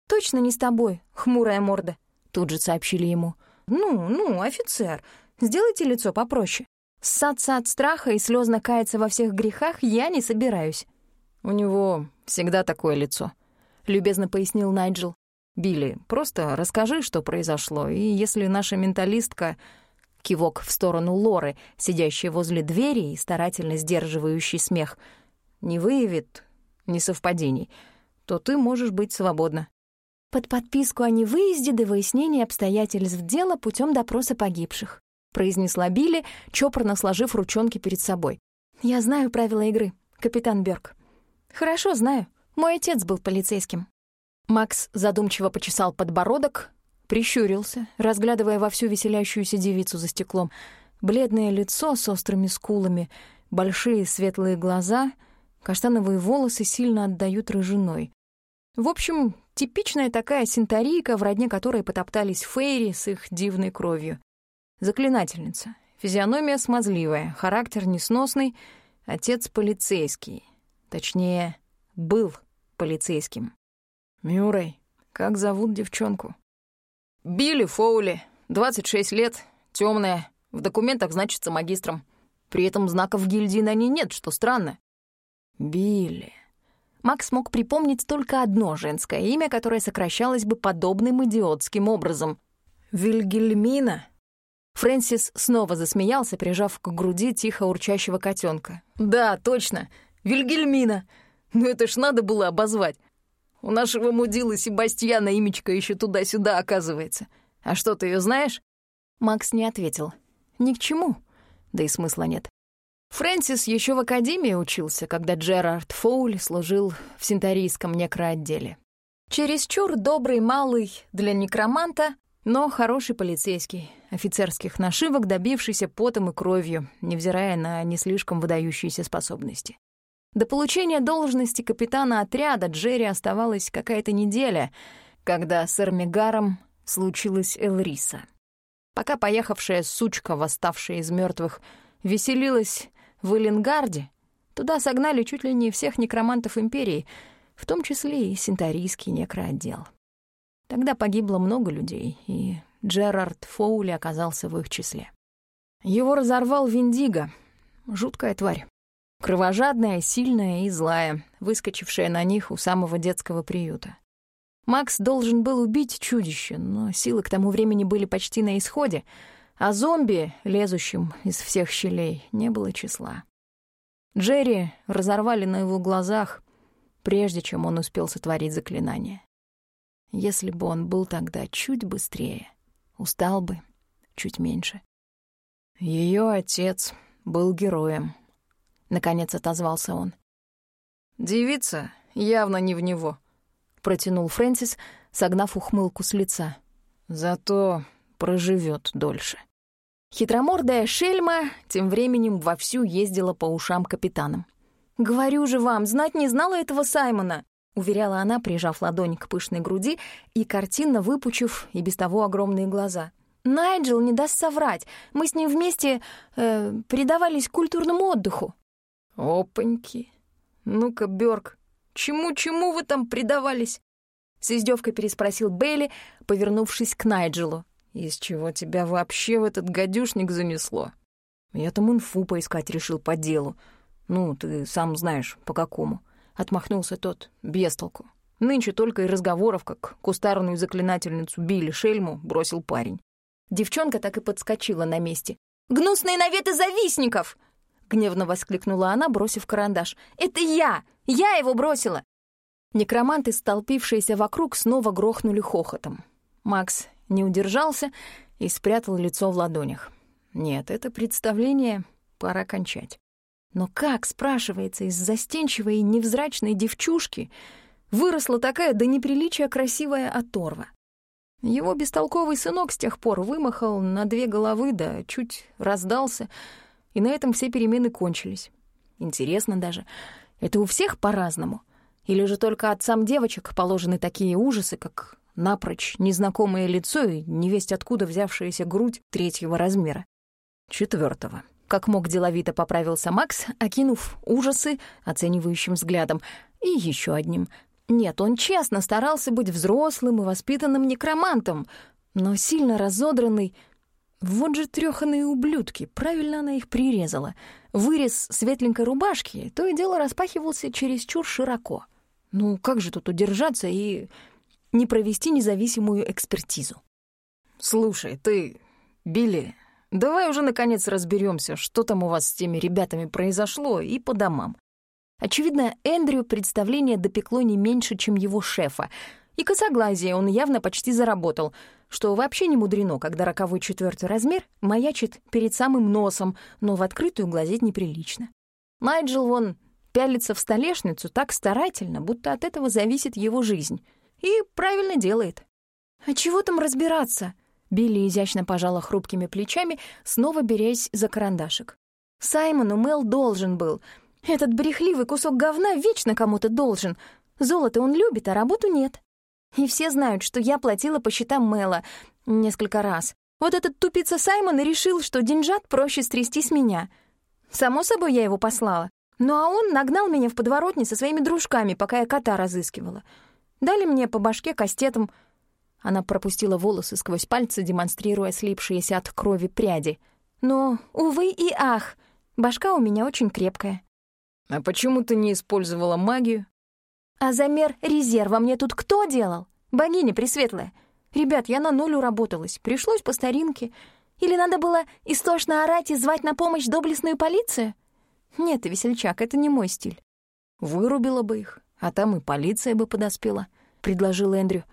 «Точно не с тобой, хмурая морда», — тут же сообщили ему. «Ну, ну, офицер, Сделайте лицо попроще. Ссаться от страха и слезно каяться во всех грехах я не собираюсь». «У него всегда такое лицо», — любезно пояснил Найджел. «Билли, просто расскажи, что произошло, и если наша менталистка...» Кивок в сторону Лоры, сидящей возле двери и старательно сдерживающий смех, не выявит несовпадений, то ты можешь быть свободна. Под подписку о невыезде до выяснения обстоятельств дела путем допроса погибших произнесла Билли, чопорно сложив ручонки перед собой. «Я знаю правила игры, капитан Бёрк. Хорошо знаю. Мой отец был полицейским». Макс задумчиво почесал подбородок, прищурился, разглядывая вовсю веселящуюся девицу за стеклом. Бледное лицо с острыми скулами, большие светлые глаза, каштановые волосы сильно отдают рыжиной. В общем, типичная такая синтарийка, в родне которой потоптались фейри с их дивной кровью. Заклинательница. Физиономия смазливая, характер несносный, отец полицейский. Точнее, был полицейским. Мюррей, как зовут девчонку? Билли Фоули, 26 лет, темная, в документах значится магистром. При этом знаков гильдии на ней нет, что странно. Билли. Макс мог припомнить только одно женское имя, которое сокращалось бы подобным идиотским образом. Вильгельмина. Фрэнсис снова засмеялся, прижав к груди тихо урчащего котенка. «Да, точно, Вильгельмина. Ну это ж надо было обозвать. У нашего мудила Себастьяна имечко еще туда-сюда оказывается. А что, ты ее знаешь?» Макс не ответил. «Ни к чему. Да и смысла нет. Фрэнсис еще в академии учился, когда Джерард Фоуль служил в синтарийском некроотделе. Чересчур добрый малый для некроманта, но хороший полицейский, офицерских нашивок, добившийся потом и кровью, невзирая на не слишком выдающиеся способности. До получения должности капитана отряда Джерри оставалась какая-то неделя, когда с Эрмигаром случилась Элриса. Пока поехавшая сучка, восставшая из мертвых, веселилась в Эллингарде, туда согнали чуть ли не всех некромантов Империи, в том числе и синтарийский некроотдел. Тогда погибло много людей, и Джерард Фоули оказался в их числе. Его разорвал Виндиго, жуткая тварь. Кровожадная, сильная и злая, выскочившая на них у самого детского приюта. Макс должен был убить чудище, но силы к тому времени были почти на исходе, а зомби, лезущим из всех щелей, не было числа. Джерри разорвали на его глазах, прежде чем он успел сотворить заклинание. Если бы он был тогда чуть быстрее, устал бы чуть меньше. Ее отец был героем. Наконец отозвался он. «Девица явно не в него», — протянул Фрэнсис, согнав ухмылку с лица. «Зато проживет дольше». Хитромордая шельма тем временем вовсю ездила по ушам капитаном. «Говорю же вам, знать не знала этого Саймона!» уверяла она, прижав ладонь к пышной груди и картинно выпучив и без того огромные глаза. «Найджел не даст соврать. Мы с ним вместе э, предавались культурному отдыху». «Опаньки! Ну-ка, Бёрк, чему-чему вы там предавались?» С издевкой переспросил Бейли, повернувшись к Найджелу. «Из чего тебя вообще в этот гадюшник занесло?» «Я там инфу поискать решил по делу. Ну, ты сам знаешь, по какому». — отмахнулся тот, без. Нынче только и разговоров, как кустарную заклинательницу Билли Шельму бросил парень. Девчонка так и подскочила на месте. «Гнусные наветы завистников!» —— гневно воскликнула она, бросив карандаш. «Это я! Я его бросила!» Некроманты, столпившиеся вокруг, снова грохнули хохотом. Макс не удержался и спрятал лицо в ладонях. Нет, это представление пора кончать. Но как, спрашивается, из застенчивой и невзрачной девчушки выросла такая до неприличия красивая оторва? Его бестолковый сынок с тех пор вымахал на две головы, да чуть раздался, и на этом все перемены кончились. Интересно даже, это у всех по-разному? Или же только отцам девочек положены такие ужасы, как напрочь незнакомое лицо и невесть откуда взявшаяся грудь третьего размера? Четвертого. Как мог деловито поправился Макс, окинув ужасы оценивающим взглядом. И еще одним. Нет, он честно старался быть взрослым и воспитанным некромантом, но сильно разодранный... Вот же трёханые ублюдки, правильно она их прирезала. Вырез светленькой рубашки то и дело распахивался чересчур широко. Ну, как же тут удержаться и не провести независимую экспертизу? «Слушай, ты, Билли, Давай уже, наконец, разберемся, что там у вас с теми ребятами произошло, и по домам. Очевидно, Эндрю представление допекло не меньше, чем его шефа. И косоглазие он явно почти заработал, что вообще не мудрено, когда роковой четвертый размер маячит перед самым носом, но в открытую глазеть неприлично. Найджел вон пялится в столешницу так старательно, будто от этого зависит его жизнь. И правильно делает. А чего там разбираться? Билли изящно пожала хрупкими плечами, снова берясь за карандашик. «Саймону Мел должен был. Этот брехливый кусок говна вечно кому-то должен. Золото он любит, а работу нет. И все знают, что я платила по счетам Мела несколько раз. Вот этот тупица Саймон и решил, что деньжат проще стрясти с меня. Само собой, я его послала. Ну а он нагнал меня в подворотне со своими дружками, пока я кота разыскивала. Дали мне по башке кастетом — она пропустила волосы сквозь пальцы, демонстрируя слипшиеся от крови пряди. «Но, увы и ах, башка у меня очень крепкая». «А почему ты не использовала магию?» «А замер резерва мне тут кто делал? Богиня Пресветлая. Ребят, я на ноль уработалась, пришлось по старинке. Или надо было истошно орать и звать на помощь доблестную полицию? Нет, весельчак, это не мой стиль». «Вырубила бы их, а там и полиция бы подоспела», — предложил Эндрю.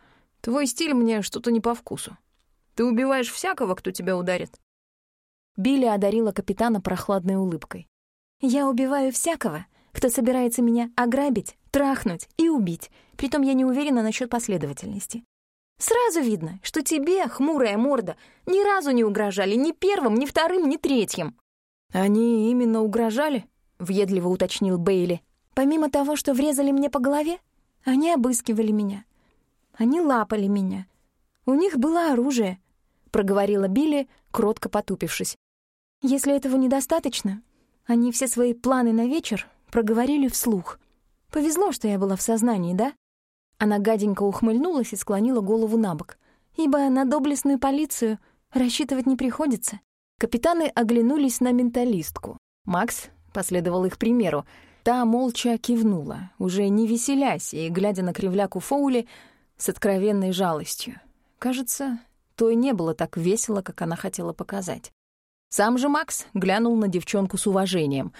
Твой стиль мне что-то не по вкусу. Ты убиваешь всякого, кто тебя ударит». Билли одарила капитана прохладной улыбкой. «Я убиваю всякого, кто собирается меня ограбить, трахнуть и убить. Притом я не уверена насчет последовательности. Сразу видно, что тебе, хмурая морда, ни разу не угрожали ни первым, ни вторым, ни третьим». «Они именно угрожали?» — въедливо уточнил Бейли. «Помимо того, что врезали мне по голове, они обыскивали меня, они лапали меня. У них было оружие», — проговорила Билли, кротко потупившись. «Если этого недостаточно, они все свои планы на вечер проговорили вслух. Повезло, что я была в сознании, да?» Она гаденько ухмыльнулась и склонила голову на бок. «Ибо на доблестную полицию рассчитывать не приходится». Капитаны оглянулись на менталистку. Макс последовал их примеру. Та молча кивнула, уже не веселясь и, глядя на кривляку Фоули, с откровенной жалостью. Кажется, то и не было так весело, как она хотела показать. Сам же Макс глянул на девчонку с уважением.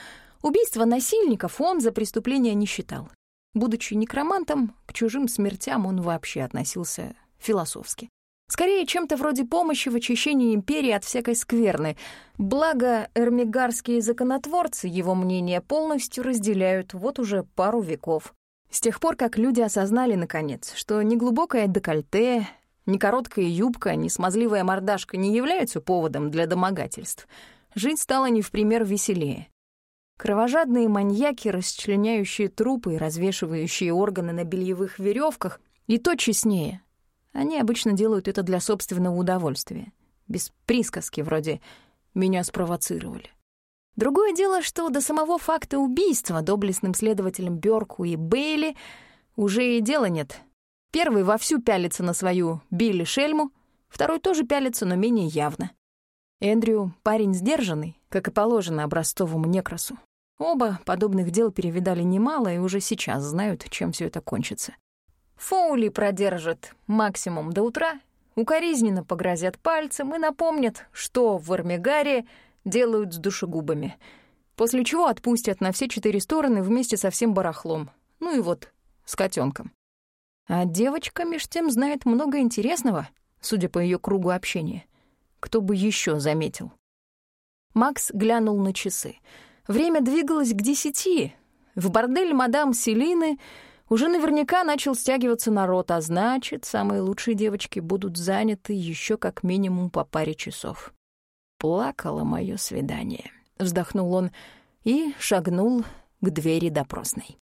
Убийство насильников он за преступление не считал. Будучи некромантом, к чужим смертям он вообще относился философски. Скорее, чем-то вроде помощи в очищении империи от всякой скверны. Благо, эрмигарские законотворцы его мнение полностью разделяют вот уже пару веков. С тех пор, как люди осознали, наконец, что ни глубокое декольте, ни короткая юбка, ни смазливая мордашка не являются поводом для домогательств, жить стало не в пример веселее. Кровожадные маньяки, расчленяющие трупы и развешивающие органы на бельевых веревках, и то честнее. Они обычно делают это для собственного удовольствия, без присказки вроде «меня спровоцировали». Другое дело, что до самого факта убийства доблестным следователям Бёрку и Бейли уже и дела нет. Первый вовсю пялится на свою Билли Шельму, второй тоже пялится, но менее явно. Эндрю — парень сдержанный, как и положено образцовому некрасу. Оба подобных дел перевидали немало и уже сейчас знают, чем все это кончится. Фоули продержат максимум до утра, укоризненно погрозят пальцем и напомнят, что в Армигаре делают с душегубами. после чего отпустят на все четыре стороны вместе со всем барахлом. Ну и вот, с котенком. А девочка меж тем знает много интересного, судя по ее кругу общения. Кто бы еще заметил? Макс глянул на часы. Время двигалось к десяти. В бордель мадам Селины уже наверняка начал стягиваться народ, а значит, самые лучшие девочки будут заняты еще как минимум по паре часов. Плакало мое свидание. Вздохнул он и шагнул к двери допросной.